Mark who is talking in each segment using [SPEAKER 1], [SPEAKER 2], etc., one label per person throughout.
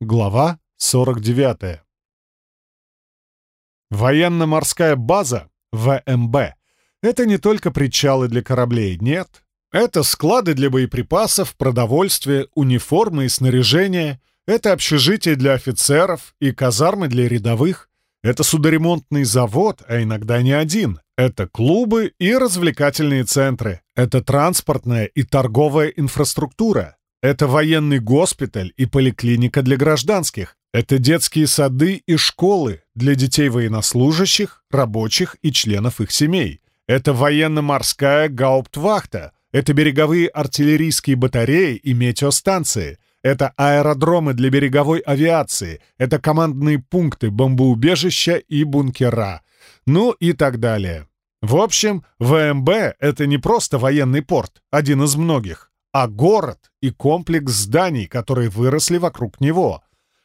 [SPEAKER 1] Глава 49. Военно-морская база, ВМБ, это не только причалы для кораблей, нет. Это склады для боеприпасов, продовольствия, униформы и снаряжения. Это общежитие для офицеров и казармы для рядовых. Это судоремонтный завод, а иногда не один. Это клубы и развлекательные центры. Это транспортная и торговая инфраструктура. Это военный госпиталь и поликлиника для гражданских. Это детские сады и школы для детей военнослужащих, рабочих и членов их семей. Это военно-морская гауптвахта. Это береговые артиллерийские батареи и метеостанции. Это аэродромы для береговой авиации. Это командные пункты, бомбоубежища и бункера. Ну и так далее. В общем, ВМБ — это не просто военный порт, один из многих а город и комплекс зданий, которые выросли вокруг него.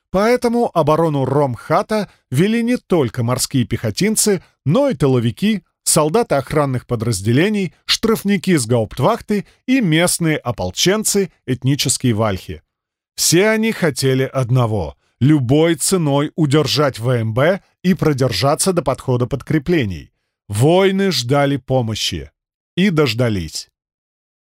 [SPEAKER 1] Поэтому оборону Ромхата вели не только морские пехотинцы, но и тыловики, солдаты охранных подразделений, штрафники с гауптвахты и местные ополченцы, этнические вальхи. Все они хотели одного — любой ценой удержать ВМБ и продержаться до подхода подкреплений. Войны ждали помощи. И дождались.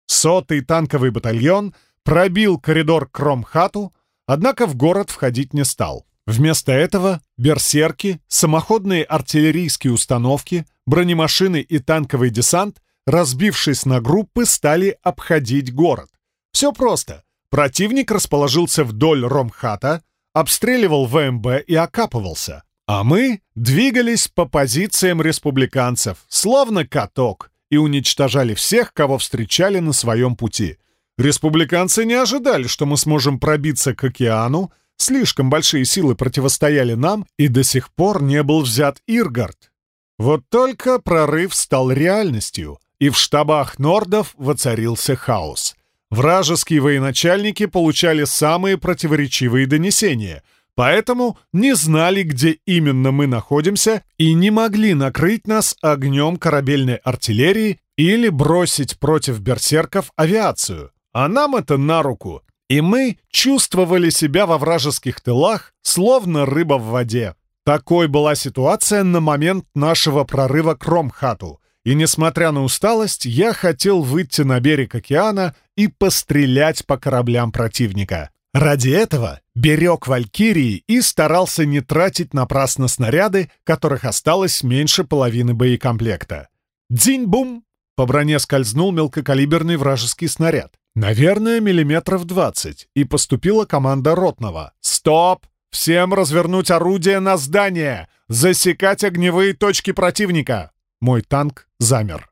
[SPEAKER 1] Сотый танковый батальон пробил коридор к Кромхату, однако в город входить не стал. Вместо этого берсерки, самоходные артиллерийские установки, бронемашины и танковый десант, разбившись на группы, стали обходить город. Все просто. Противник расположился вдоль Ромхата, обстреливал ВМБ и окапывался. А мы двигались по позициям республиканцев, словно каток, и уничтожали всех, кого встречали на своем пути. Республиканцы не ожидали, что мы сможем пробиться к океану, слишком большие силы противостояли нам, и до сих пор не был взят Иргард. Вот только прорыв стал реальностью, и в штабах нордов воцарился хаос. Вражеские военачальники получали самые противоречивые донесения — Поэтому не знали, где именно мы находимся, и не могли накрыть нас огнем корабельной артиллерии или бросить против берсерков авиацию. А нам это на руку, и мы чувствовали себя во вражеских тылах, словно рыба в воде. Такой была ситуация на момент нашего прорыва к Ромхату, и, несмотря на усталость, я хотел выйти на берег океана и пострелять по кораблям противника. Ради этого берег Валькирии и старался не тратить напрасно снаряды, которых осталось меньше половины боекомплекта. Дзинь-бум! По броне скользнул мелкокалиберный вражеский снаряд. Наверное, миллиметров двадцать. И поступила команда Ротного. «Стоп! Всем развернуть орудие на здание! Засекать огневые точки противника!» Мой танк замер.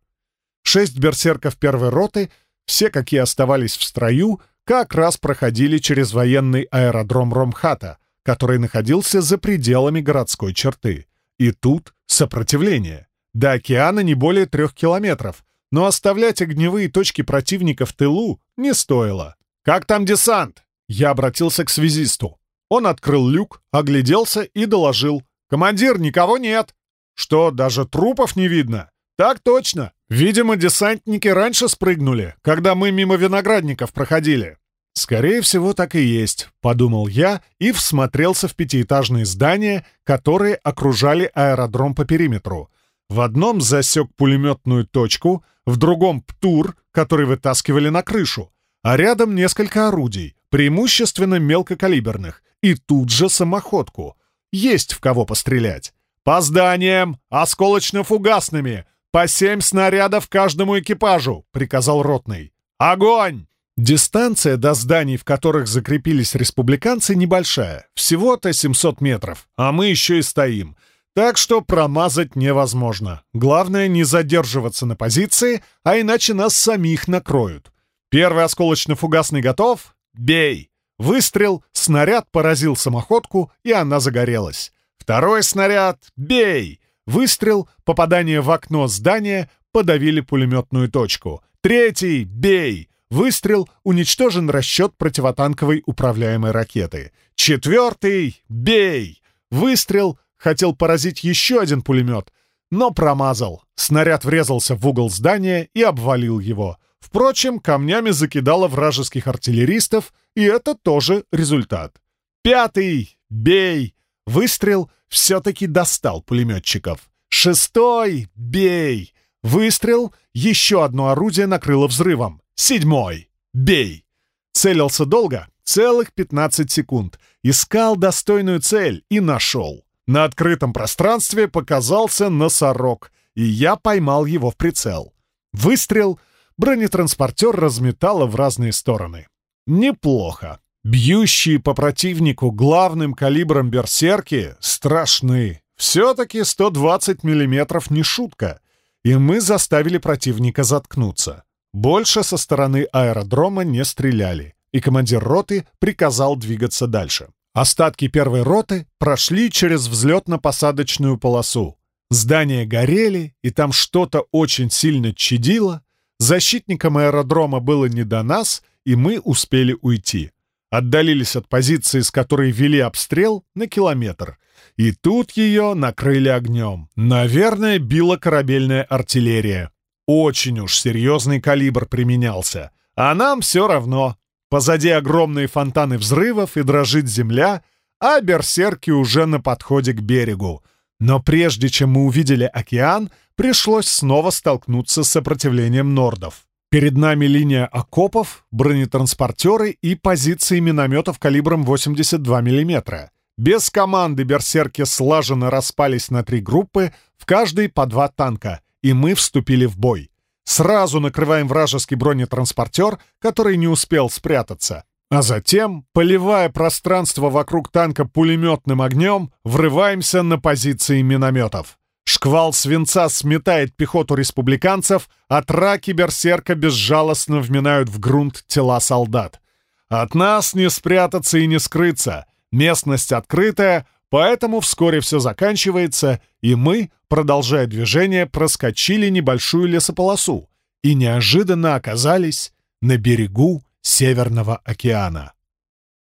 [SPEAKER 1] Шесть берсерков первой роты, все, какие оставались в строю, как раз проходили через военный аэродром Ромхата, который находился за пределами городской черты. И тут сопротивление. До океана не более трех километров, но оставлять огневые точки противника в тылу не стоило. «Как там десант?» Я обратился к связисту. Он открыл люк, огляделся и доложил. «Командир, никого нет!» «Что, даже трупов не видно?» «Так точно! Видимо, десантники раньше спрыгнули, когда мы мимо виноградников проходили». «Скорее всего, так и есть», — подумал я и всмотрелся в пятиэтажные здания, которые окружали аэродром по периметру. В одном засек пулеметную точку, в другом — ПТУР, который вытаскивали на крышу, а рядом несколько орудий, преимущественно мелкокалиберных, и тут же самоходку. Есть в кого пострелять. «По зданиям! Осколочно-фугасными! «По семь снарядов каждому экипажу!» — приказал ротный. «Огонь!» Дистанция до зданий, в которых закрепились республиканцы, небольшая, всего-то 700 метров, а мы еще и стоим. Так что промазать невозможно. Главное не задерживаться на позиции, а иначе нас самих накроют. Первый осколочно-фугасный готов? Бей! Выстрел, снаряд поразил самоходку, и она загорелась. Второй снаряд — бей! Выстрел, попадание в окно здания, подавили пулеметную точку. Третий — бей! Выстрел, уничтожен расчет противотанковой управляемой ракеты. Четвертый — бей! Выстрел, хотел поразить еще один пулемет, но промазал. Снаряд врезался в угол здания и обвалил его. Впрочем, камнями закидало вражеских артиллеристов, и это тоже результат. Пятый! Бей! Выстрел все-таки достал пулеметчиков. Шестой! Бей! Выстрел! Еще одно орудие накрыло взрывом. Седьмой! Бей! Целился долго, целых 15 секунд. Искал достойную цель и нашел. На открытом пространстве показался носорог, и я поймал его в прицел. Выстрел, бронетранспортер разметало в разные стороны. Неплохо. Бьющие по противнику главным калибром берсерки страшны. Все-таки 120 миллиметров не шутка. И мы заставили противника заткнуться. Больше со стороны аэродрома не стреляли, и командир роты приказал двигаться дальше. Остатки первой роты прошли через взлетно-посадочную полосу. Здания горели, и там что-то очень сильно чадило. Защитникам аэродрома было не до нас, и мы успели уйти. Отдалились от позиции, с которой вели обстрел, на километр. И тут ее накрыли огнем. Наверное, била корабельная артиллерия. Очень уж серьезный калибр применялся. А нам все равно. Позади огромные фонтаны взрывов и дрожит земля, а берсерки уже на подходе к берегу. Но прежде чем мы увидели океан, пришлось снова столкнуться с сопротивлением нордов. Перед нами линия окопов, бронетранспортеры и позиции минометов калибром 82 мм. Без команды берсерки слаженно распались на три группы, в каждой по два танка, и мы вступили в бой. Сразу накрываем вражеский бронетранспортер, который не успел спрятаться. А затем, поливая пространство вокруг танка пулеметным огнем, врываемся на позиции минометов. Шквал свинца сметает пехоту республиканцев, а траки берсерка безжалостно вминают в грунт тела солдат. От нас не спрятаться и не скрыться. Местность открытая, Поэтому вскоре все заканчивается, и мы, продолжая движение, проскочили небольшую лесополосу и неожиданно оказались на берегу Северного океана.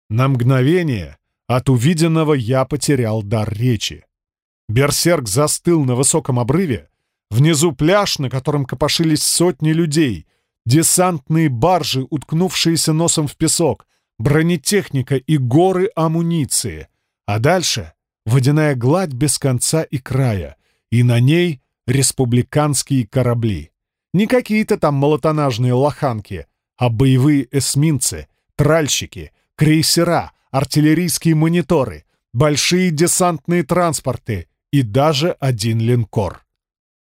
[SPEAKER 1] На мгновение от увиденного я потерял дар речи. Берсерк застыл на высоком обрыве, внизу пляж, на котором копошились сотни людей, десантные баржи, уткнувшиеся носом в песок, бронетехника и горы амуниции — а дальше — водяная гладь без конца и края, и на ней республиканские корабли. Не какие-то там молотонажные лоханки, а боевые эсминцы, тральщики, крейсера, артиллерийские мониторы, большие десантные транспорты и даже один линкор.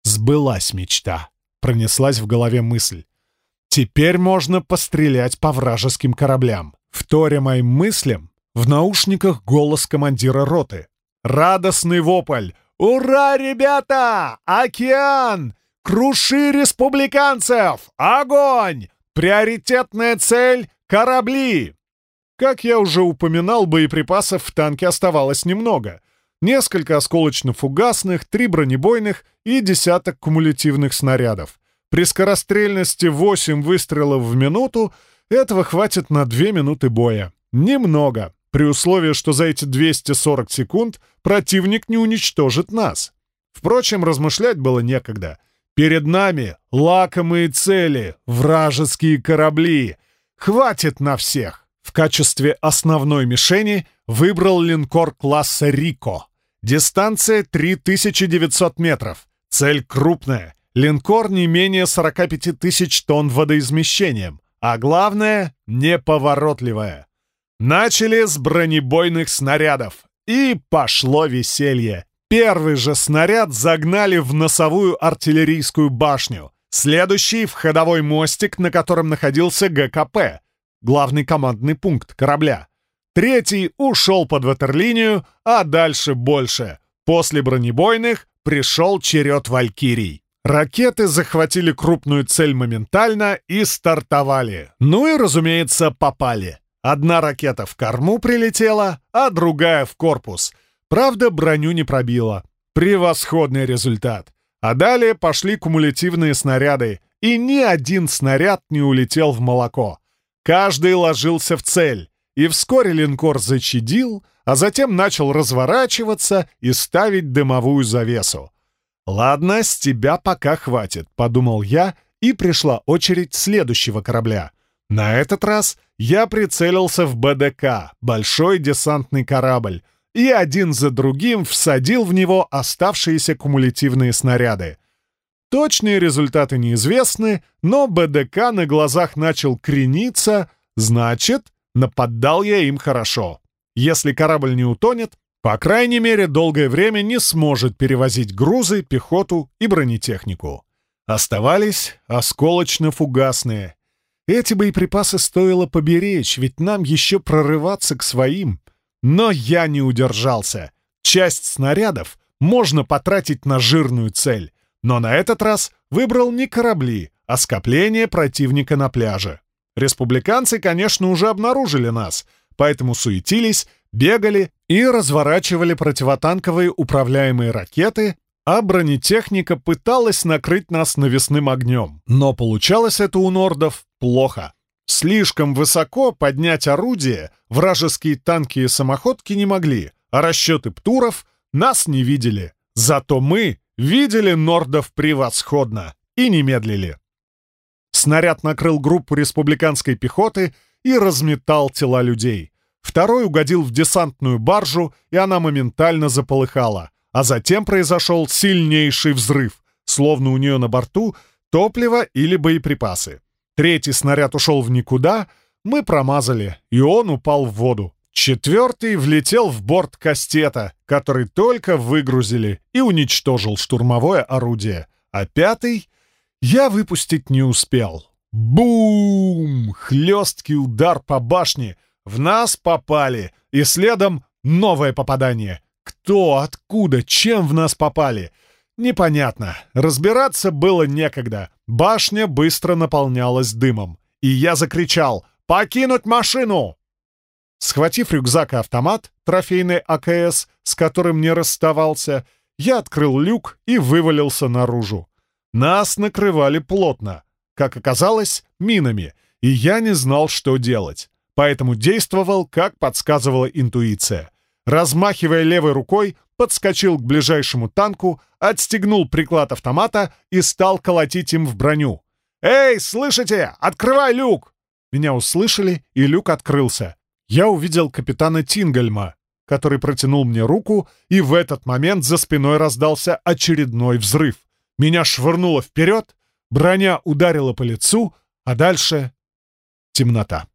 [SPEAKER 1] Сбылась мечта, пронеслась в голове мысль. Теперь можно пострелять по вражеским кораблям. Вторя моим мыслям, в наушниках голос командира роты. Радостный вопль. «Ура, ребята! Океан! Круши республиканцев! Огонь! Приоритетная цель — корабли!» Как я уже упоминал, боеприпасов в танке оставалось немного. Несколько осколочно-фугасных, три бронебойных и десяток кумулятивных снарядов. При скорострельности 8 выстрелов в минуту этого хватит на 2 минуты боя. Немного при условии, что за эти 240 секунд противник не уничтожит нас. Впрочем, размышлять было некогда. Перед нами лакомые цели, вражеские корабли. Хватит на всех. В качестве основной мишени выбрал линкор класса «Рико». Дистанция 3900 метров. Цель крупная. Линкор не менее 45 тысяч тонн водоизмещением. А главное — неповоротливая. Начали с бронебойных снарядов. И пошло веселье. Первый же снаряд загнали в носовую артиллерийскую башню. Следующий — в ходовой мостик, на котором находился ГКП, главный командный пункт корабля. Третий ушел под ватерлинию, а дальше больше. После бронебойных пришел черед валькирий. Ракеты захватили крупную цель моментально и стартовали. Ну и, разумеется, попали. Одна ракета в корму прилетела, а другая в корпус. Правда, броню не пробила. Превосходный результат. А далее пошли кумулятивные снаряды, и ни один снаряд не улетел в молоко. Каждый ложился в цель, и вскоре линкор зачадил, а затем начал разворачиваться и ставить дымовую завесу. «Ладно, с тебя пока хватит», — подумал я, и пришла очередь следующего корабля — На этот раз я прицелился в БДК, большой десантный корабль, и один за другим всадил в него оставшиеся кумулятивные снаряды. Точные результаты неизвестны, но БДК на глазах начал крениться, значит, нападал я им хорошо. Если корабль не утонет, по крайней мере, долгое время не сможет перевозить грузы, пехоту и бронетехнику. Оставались осколочно-фугасные. Эти боеприпасы стоило поберечь, ведь нам еще прорываться к своим. Но я не удержался. Часть снарядов можно потратить на жирную цель, но на этот раз выбрал не корабли, а скопление противника на пляже. Республиканцы, конечно, уже обнаружили нас, поэтому суетились, бегали и разворачивали противотанковые управляемые ракеты, а бронетехника пыталась накрыть нас навесным огнем. Но получалось это у нордов плохо. Слишком высоко поднять орудие вражеские танки и самоходки не могли, а расчеты птуров нас не видели. Зато мы видели нордов превосходно и не медлили. Снаряд накрыл группу республиканской пехоты и разметал тела людей. Второй угодил в десантную баржу, и она моментально заполыхала. А затем произошел сильнейший взрыв, словно у нее на борту топливо или боеприпасы. Третий снаряд ушел в никуда, мы промазали, и он упал в воду. Четвертый влетел в борт кастета, который только выгрузили, и уничтожил штурмовое орудие. А пятый я выпустить не успел. Бум! Хлесткий удар по башне. В нас попали, и следом новое попадание. Кто, откуда, чем в нас попали? Непонятно. Разбираться было некогда. Башня быстро наполнялась дымом. И я закричал «Покинуть машину!» Схватив рюкзак и автомат, трофейный АКС, с которым не расставался, я открыл люк и вывалился наружу. Нас накрывали плотно. Как оказалось, минами, и я не знал, что делать. Поэтому действовал, как подсказывала интуиция. Размахивая левой рукой, подскочил к ближайшему танку, отстегнул приклад автомата и стал колотить им в броню. «Эй, слышите? Открывай люк!» Меня услышали, и люк открылся. Я увидел капитана Тингельма, который протянул мне руку, и в этот момент за спиной раздался очередной взрыв. Меня швырнуло вперед, броня ударила по лицу, а дальше — темнота.